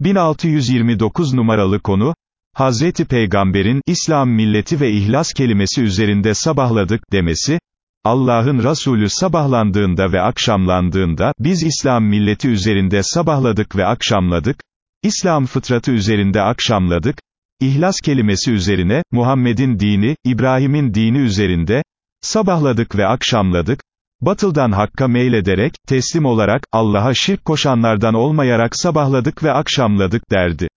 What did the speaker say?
1629 numaralı konu, Hazreti Peygamber'in, İslam milleti ve ihlas kelimesi üzerinde sabahladık, demesi, Allah'ın Resulü sabahlandığında ve akşamlandığında, biz İslam milleti üzerinde sabahladık ve akşamladık, İslam fıtratı üzerinde akşamladık, İhlas kelimesi üzerine, Muhammed'in dini, İbrahim'in dini üzerinde, sabahladık ve akşamladık, batıldan hakka meylederek, teslim olarak, Allah'a şirk koşanlardan olmayarak sabahladık ve akşamladık derdi.